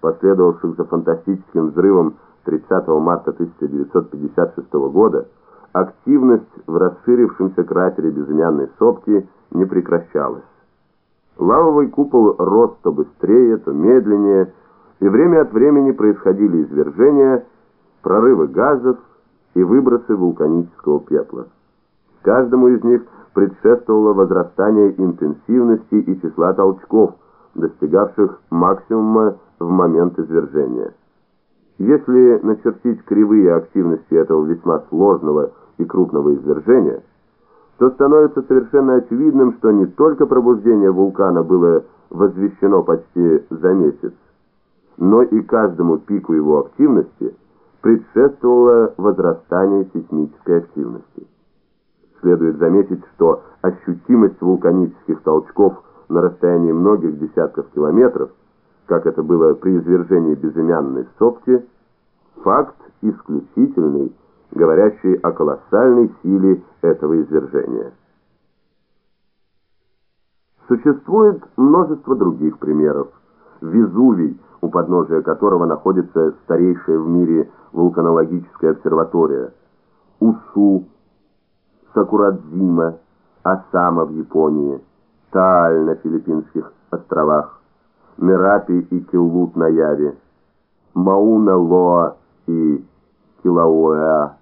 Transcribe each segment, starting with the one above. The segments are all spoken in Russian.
последовавших за фантастическим взрывом 30 марта 1956 года, активность в расширившемся кратере безымянной сопки не прекращалась. Лавовый купол рос то быстрее, то медленнее, и время от времени происходили извержения, прорывы газов и выбросы вулканического пепла. Каждому из них предшествовало возрастание интенсивности и числа толчков, достигавших максимума в момент извержения. Если начертить кривые активности этого весьма сложного и крупного извержения, то становится совершенно очевидным, что не только пробуждение вулкана было возвещено почти за месяц, но и каждому пику его активности предшествовало возрастание сейсмической активности. Следует заметить, что ощутимость вулканических толчков на расстоянии многих десятков километров, как это было при извержении безымянной сопки, факт исключительный, говорящий о колоссальной силе этого извержения. Существует множество других примеров. Везувий, у подножия которого находится старейшая в мире вулканологическая обсерватория, Усу, Сакурадзима, Асама в Японии, Тааль на Филиппинских островах, Мерапи и Килут на Яве, Мауна-Лоа и Килауэа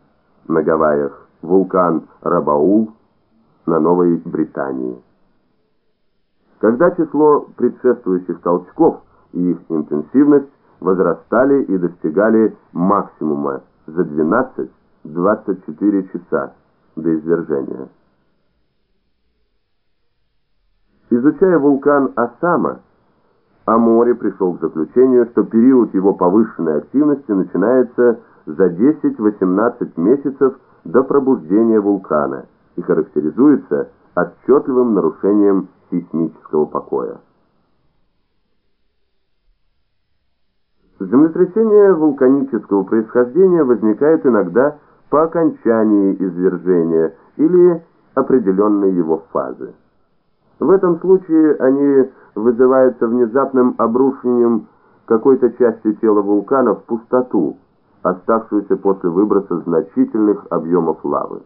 на Гавайях, вулкан Рабаул на Новой Британии. Когда число предшествующих толчков и их интенсивность возрастали и достигали максимума за 12-24 часа до извержения. Изучая вулкан Асама, Амори пришел к заключению, что период его повышенной активности начинается за 10-18 месяцев до пробуждения вулкана и характеризуется отчетливым нарушением сейсмического покоя. Землетрясения вулканического происхождения возникают иногда по окончании извержения или определенной его фазы. В этом случае они вызываются внезапным обрушением какой-то части тела вулкана в пустоту, оставшуюся после выброса значительных объемов лавы.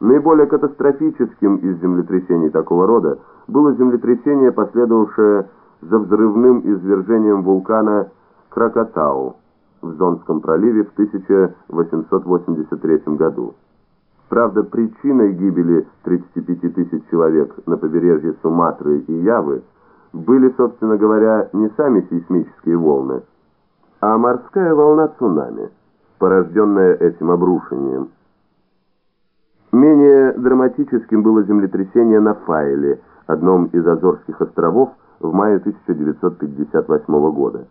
Наиболее катастрофическим из землетрясений такого рода было землетрясение, последовавшее за взрывным извержением вулкана Кракатау в Зонском проливе в 1883 году. Правда, причиной гибели 35 тысяч человек на побережье Суматры и Явы были, собственно говоря, не сами сейсмические волны, а морская волна цунами, порожденная этим обрушением. Менее драматическим было землетрясение на Файле, одном из Азорских островов, в мае 1958 года.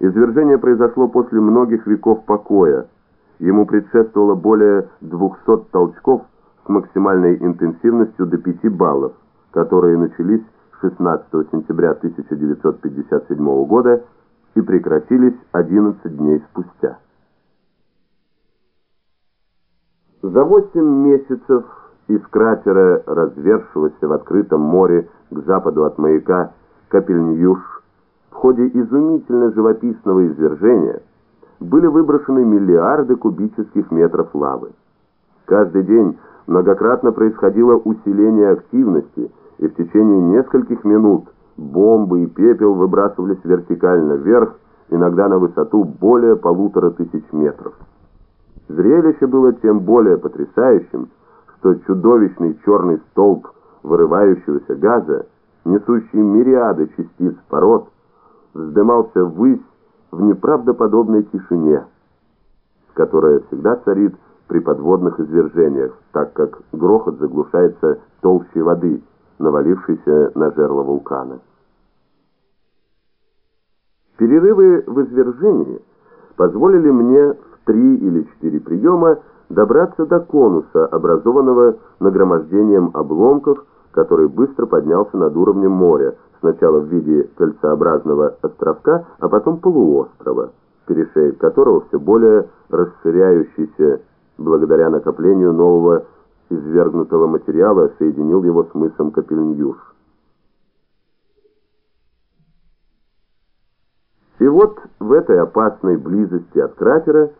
Извержение произошло после многих веков покоя. Ему предшествовало более 200 толчков с максимальной интенсивностью до 5 баллов, которые начались 16 сентября 1957 года и прекратились 11 дней спустя. За 8 месяцев из кратера, развершегося в открытом море к западу от маяка Капельньюш, в ходе изумительно живописного извержения были выброшены миллиарды кубических метров лавы. Каждый день многократно происходило усиление активности, и в течение нескольких минут бомбы и пепел выбрасывались вертикально вверх, иногда на высоту более полутора тысяч метров. Зрелище было тем более потрясающим, что чудовищный черный столб вырывающегося газа, несущий мириады частиц пород, вздымался ввысь в неправдоподобной тишине, которая всегда царит при подводных извержениях, так как грохот заглушается толщей воды, навалившейся на жерло вулкана. Перерывы в извержении позволили мне в три или четыре приема добраться до конуса, образованного нагромождением обломков, который быстро поднялся над уровнем моря, сначала в виде кольцеобразного островка, а потом полуострова, перешеек которого все более расширяющийся благодаря накоплению нового извергнутого материала соединил его с мысом Капельньюш. Всего вот в этой опасной близости от кратера